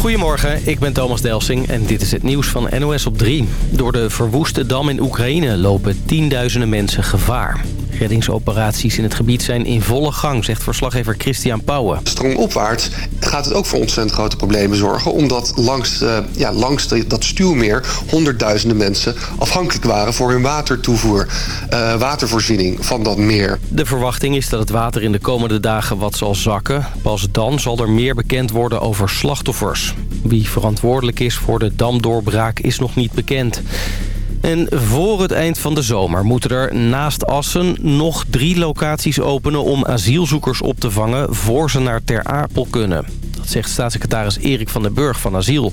Goedemorgen, ik ben Thomas Delsing en dit is het nieuws van NOS op 3. Door de verwoeste dam in Oekraïne lopen tienduizenden mensen gevaar. Reddingsoperaties in het gebied zijn in volle gang, zegt verslaggever Christian Pauwen. Stroomopwaarts gaat het ook voor ontzettend grote problemen zorgen... omdat langs, uh, ja, langs de, dat stuwmeer honderdduizenden mensen afhankelijk waren... voor hun watertoevoer, uh, watervoorziening van dat meer. De verwachting is dat het water in de komende dagen wat zal zakken. Pas dan zal er meer bekend worden over slachtoffers. Wie verantwoordelijk is voor de damdoorbraak is nog niet bekend. En voor het eind van de zomer moeten er naast Assen nog drie locaties openen om asielzoekers op te vangen voor ze naar Ter Apel kunnen. Dat zegt staatssecretaris Erik van den Burg van Asiel.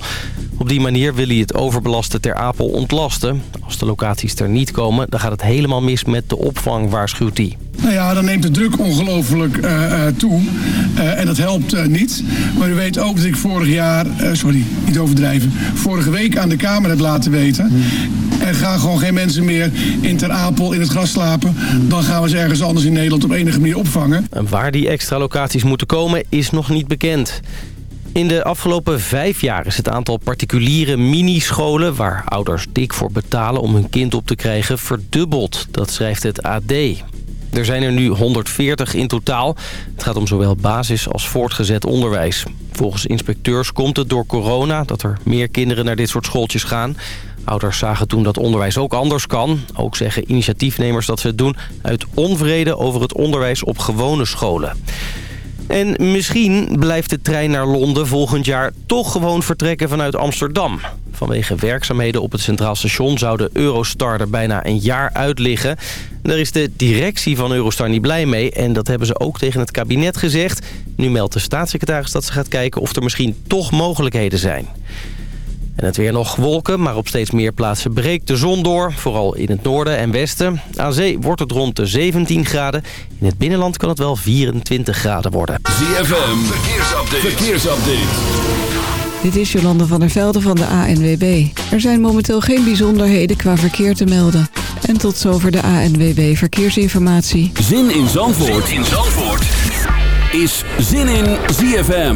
Op die manier wil hij het overbelaste Ter Apel ontlasten. Als de locaties er niet komen, dan gaat het helemaal mis met de opvang, waarschuwt hij. Nou ja, dan neemt de druk ongelooflijk uh, uh, toe. Uh, en dat helpt niet. Maar u weet ook dat ik vorig jaar, sorry, niet overdrijven... vorige week aan de Kamer heb laten weten... Er gaan gewoon geen mensen meer in Ter Apel in het gras slapen. Dan gaan we ze ergens anders in Nederland op enige manier opvangen. En waar die extra locaties moeten komen is nog niet bekend. In de afgelopen vijf jaar is het aantal particuliere minischolen... waar ouders dik voor betalen om hun kind op te krijgen verdubbeld. Dat schrijft het AD. Er zijn er nu 140 in totaal. Het gaat om zowel basis- als voortgezet onderwijs. Volgens inspecteurs komt het door corona dat er meer kinderen naar dit soort schooltjes gaan. Ouders zagen toen dat onderwijs ook anders kan. Ook zeggen initiatiefnemers dat ze het doen uit onvrede over het onderwijs op gewone scholen. En misschien blijft de trein naar Londen volgend jaar toch gewoon vertrekken vanuit Amsterdam. Vanwege werkzaamheden op het Centraal Station zou de Eurostar er bijna een jaar uit liggen. Daar is de directie van Eurostar niet blij mee en dat hebben ze ook tegen het kabinet gezegd. Nu meldt de staatssecretaris dat ze gaat kijken of er misschien toch mogelijkheden zijn. En het weer nog wolken, maar op steeds meer plaatsen breekt de zon door. Vooral in het noorden en westen. Aan zee wordt het rond de 17 graden. In het binnenland kan het wel 24 graden worden. ZFM, verkeersupdate. verkeersupdate. Dit is Jolande van der Velde van de ANWB. Er zijn momenteel geen bijzonderheden qua verkeer te melden. En tot zover de ANWB Verkeersinformatie. Zin in Zandvoort, zin in Zandvoort. is Zin in ZFM.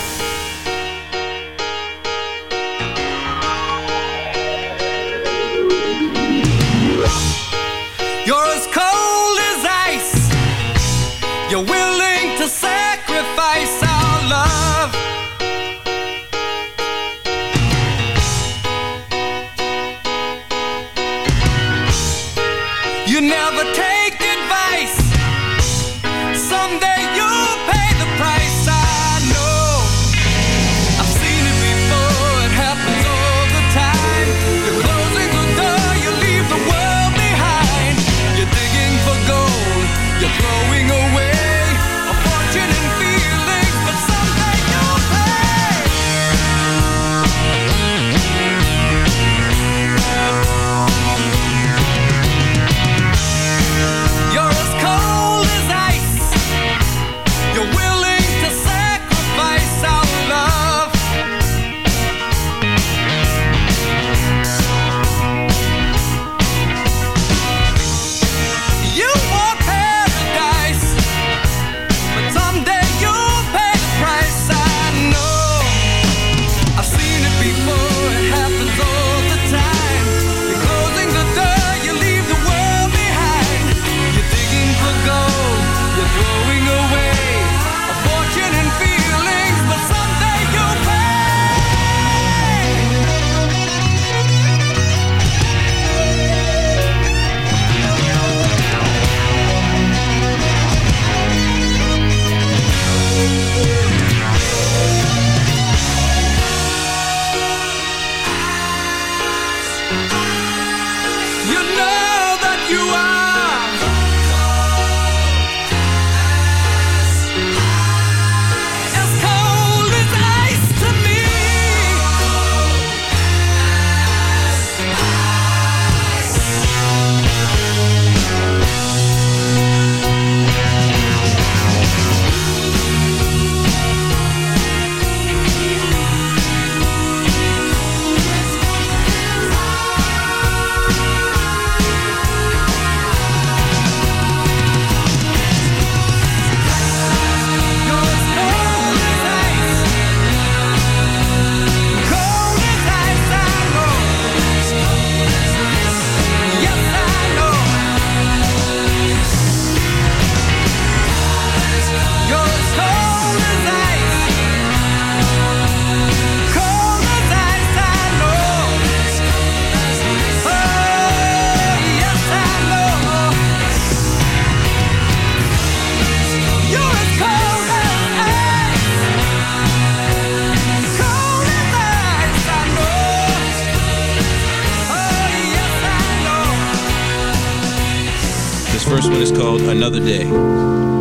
First one is called Another Day.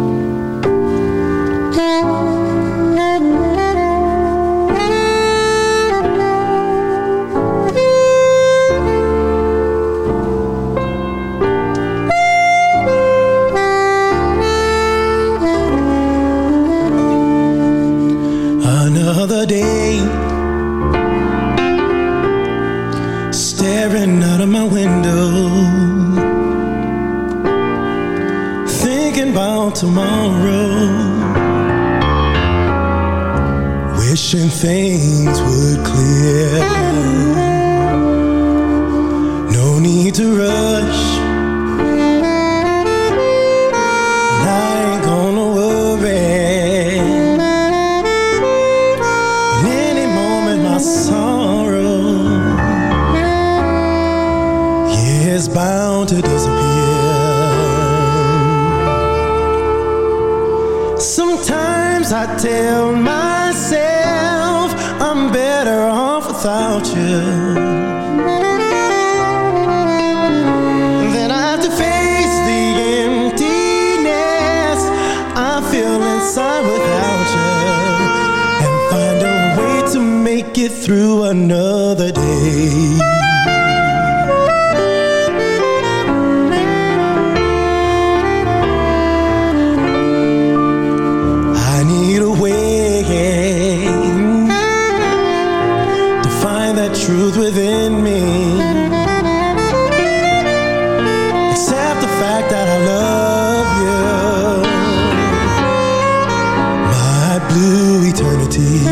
Eternity.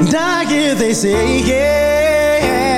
And I hear they say, yeah,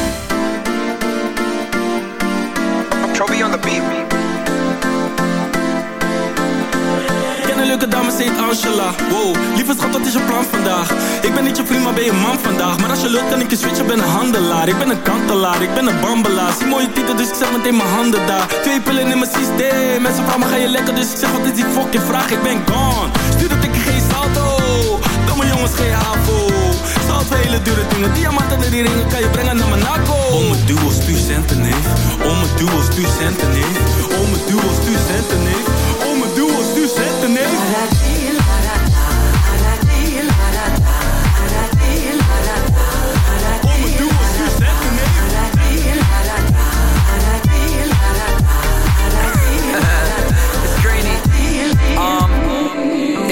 Wow, lieve schat, wat is je plan vandaag? Ik ben niet je maar ben je man vandaag? Maar als je lult, kan ik je switchen, ben een handelaar. Ik ben een kantelaar, ik ben een bambelaar. Zie mooie titel, dus ik zet meteen mijn handen daar. Twee pillen in mijn systeem. Mensen vragen ga je lekker? Dus ik zeg, wat is die fucking vraag? Ik ben gone. Stuur dat ik geen salto. Domme jongens, geen havo. Voor hele dure dingen Diamanten en die ringen kan je brengen naar Monaco Om het duo, stuur centen, neef. Om het duo, stuur centen, neef. Om het duo, stuur centen, neef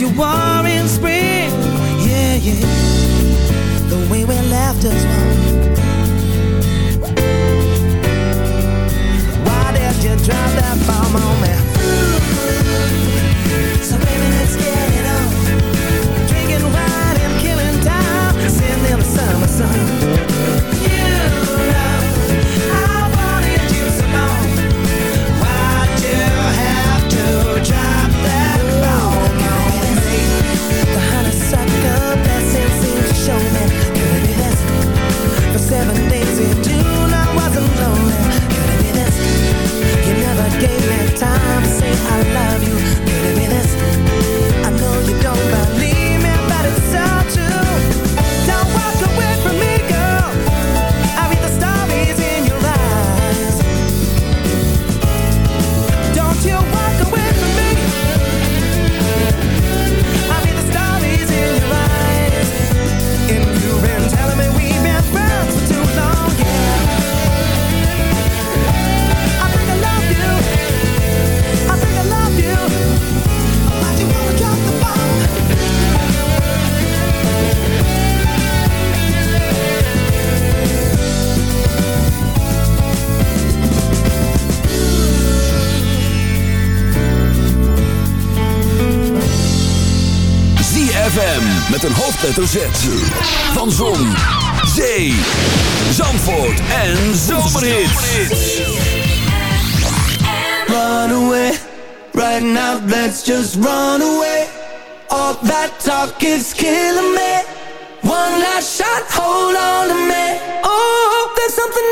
you are Met een hoofdletter Z. Van Zon, Zee, Zandvoort en Zomerhits. Run away, right now let's just run away. All that talk is killing me. One last shot, hold on to me. Oh, there's something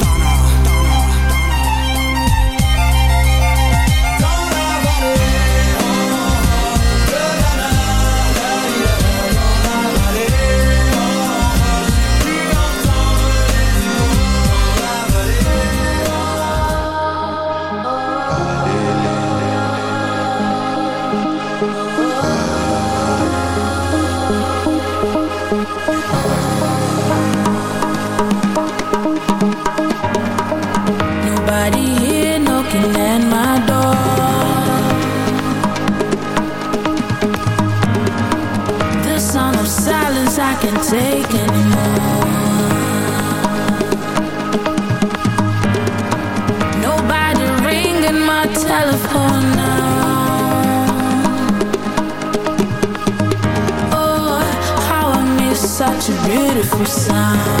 beautiful sound.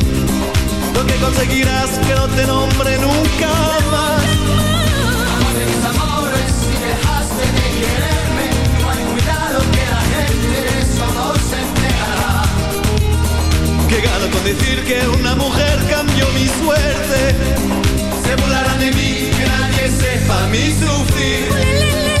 conseguirás que no te nombre nunca más. Amor de mis amores, si dejaste de quererme, no hay cuidado que la gente de eso no se enterará. Que gano con decir que una mujer cambió mi suerte. Se burlarán de mí, que nadie sepa mi sufrir.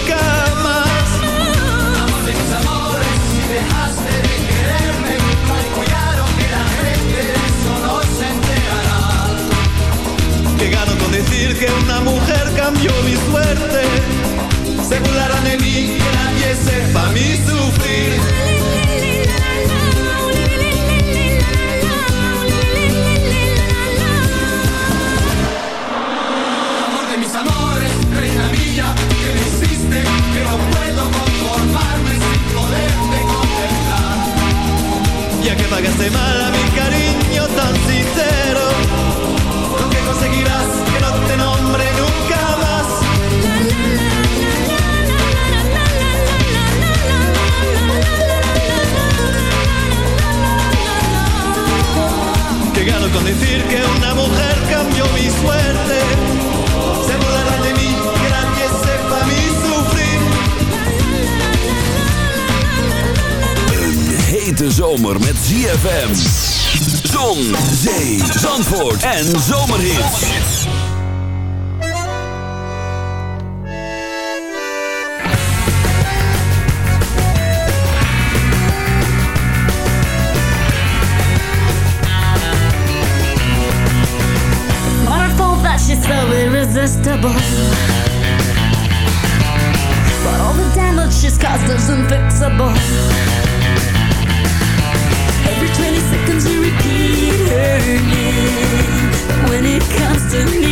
que una mujer cambió mi suerte. Se burlarán de mí, que nadie sepa mi sufrir. Amor de mis amores, reina mía, que me hiciste, que no puedo conformarme sin poderte contemplar. Ya que pagaste mal a mi cariño tan sincero, lo que conseguirás que no te nombre nunca más. Que gano con decir que una mujer cambió mi suerte. Se burlarán de mí, que nadie sepa mi sufrir. Een hete zomer met ZFM. Zon, zee, zandvoort en zomerhits. Irresistible. But all the damage she's caused is unfixable. Every 20 seconds you repeat her name. When it comes to me,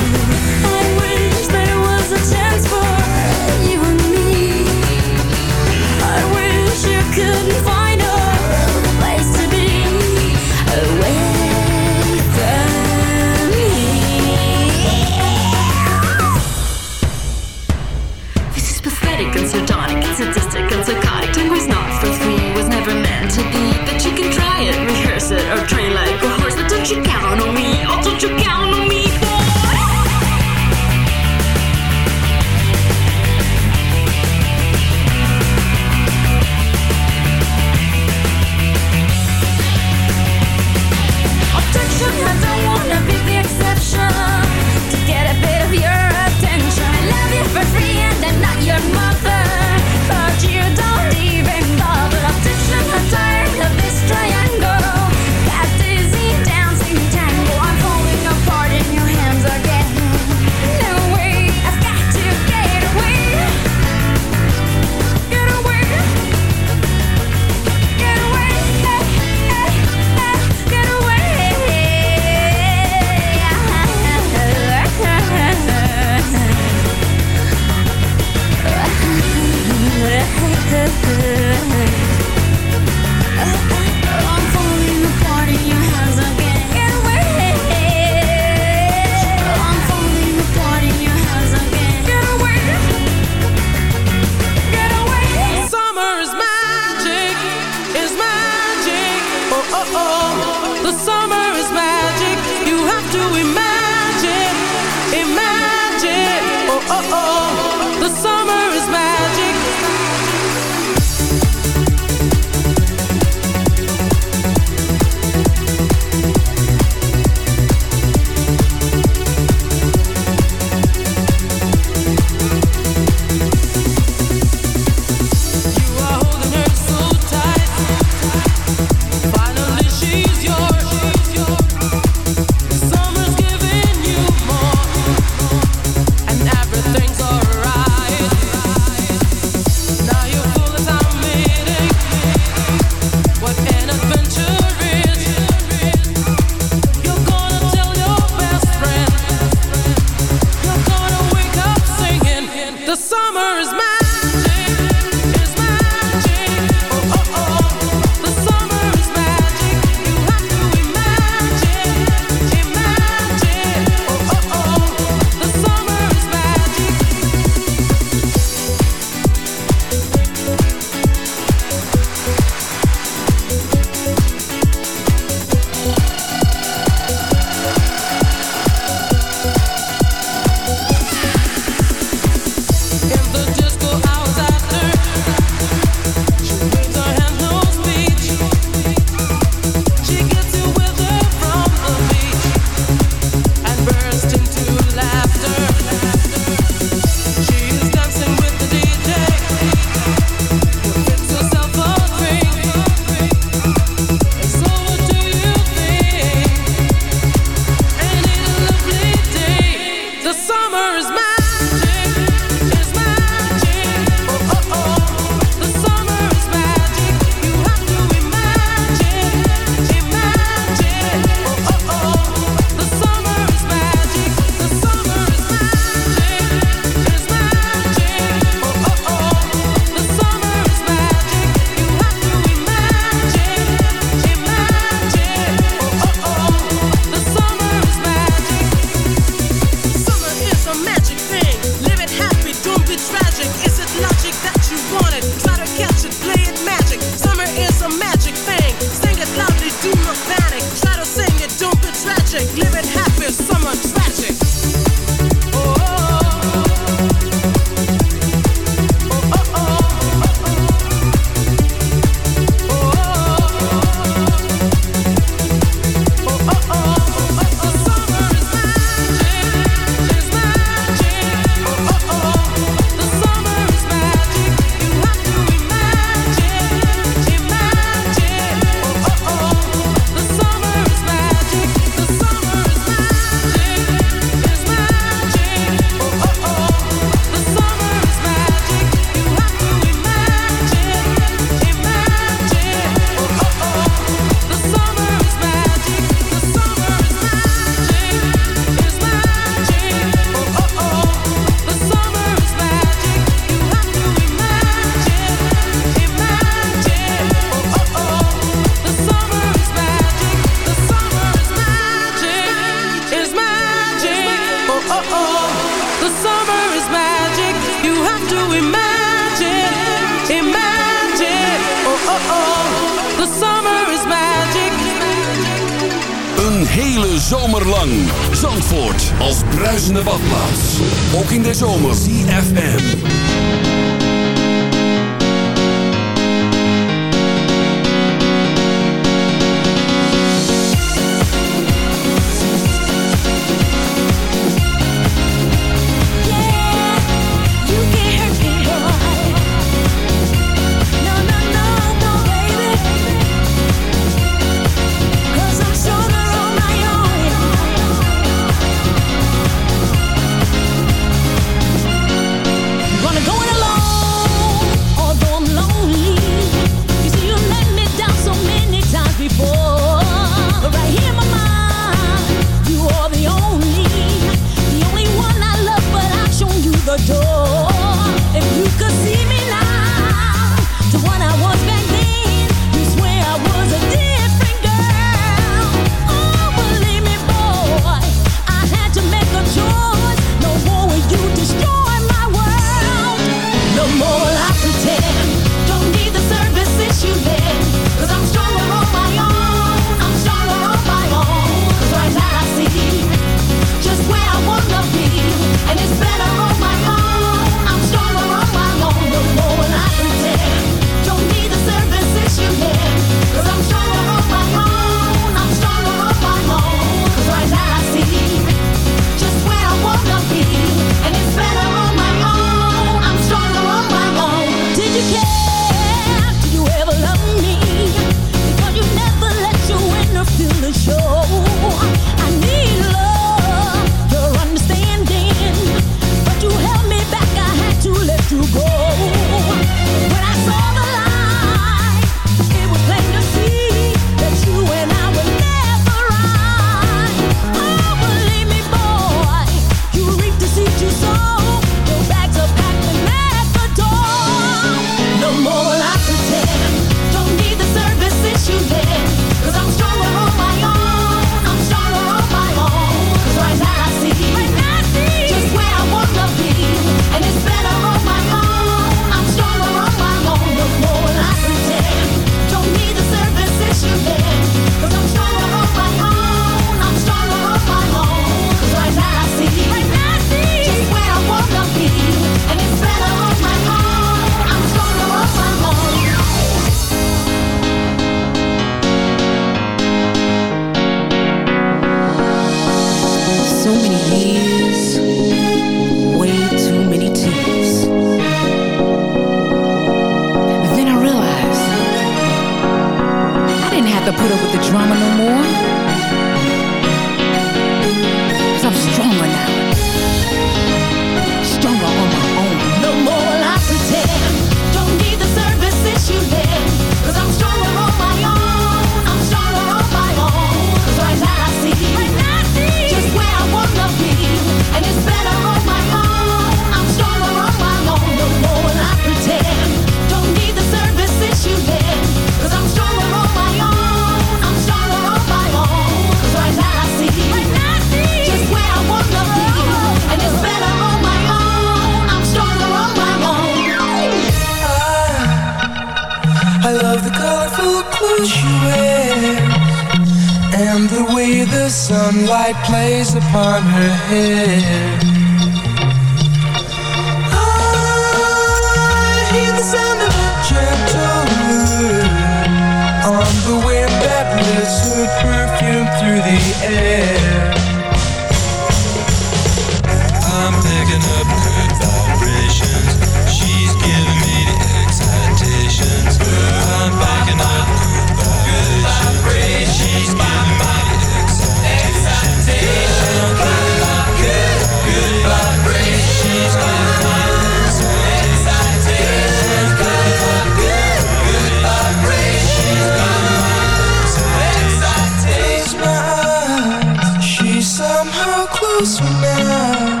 close now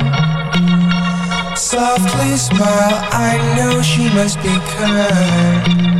Softly smile, I know she must be kind.